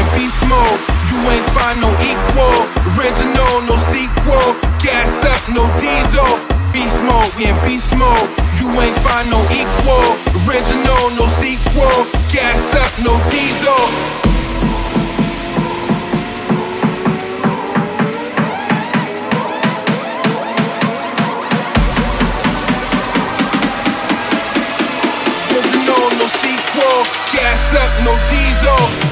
in beast mode. You ain't find no equal. Original, no sequel. Gas up, no diesel. Beast mode, we in beast mode. You ain't find no equal. Original, no sequel. Gas up, no diesel. gas up, no diesel.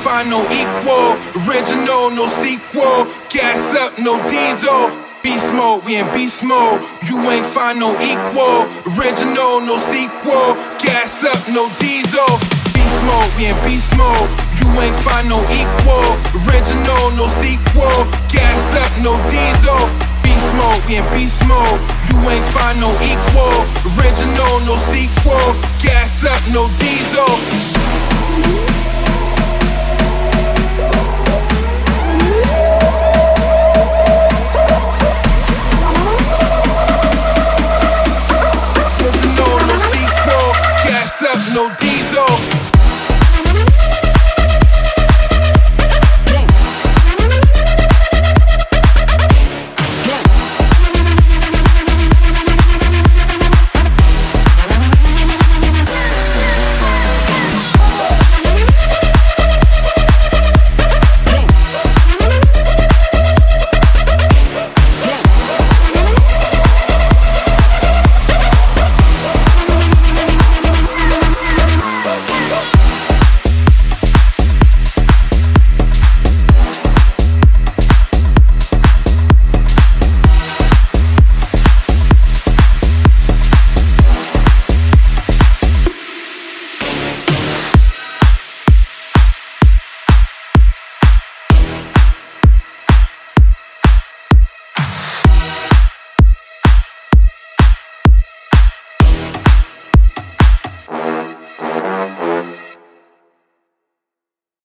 Find no equal. Original, no sequel. Gas up, no diesel. Beast mode, we in beast mode. You ain't find no equal. Original, no sequel. Gas up, no diesel. Beast mode, we in beast mode. You ain't find no equal. Original, no sequel. Gas up, no diesel. Beast mode, we in beast mode. You ain't find no equal. Original, no sequel. Gas up, no diesel.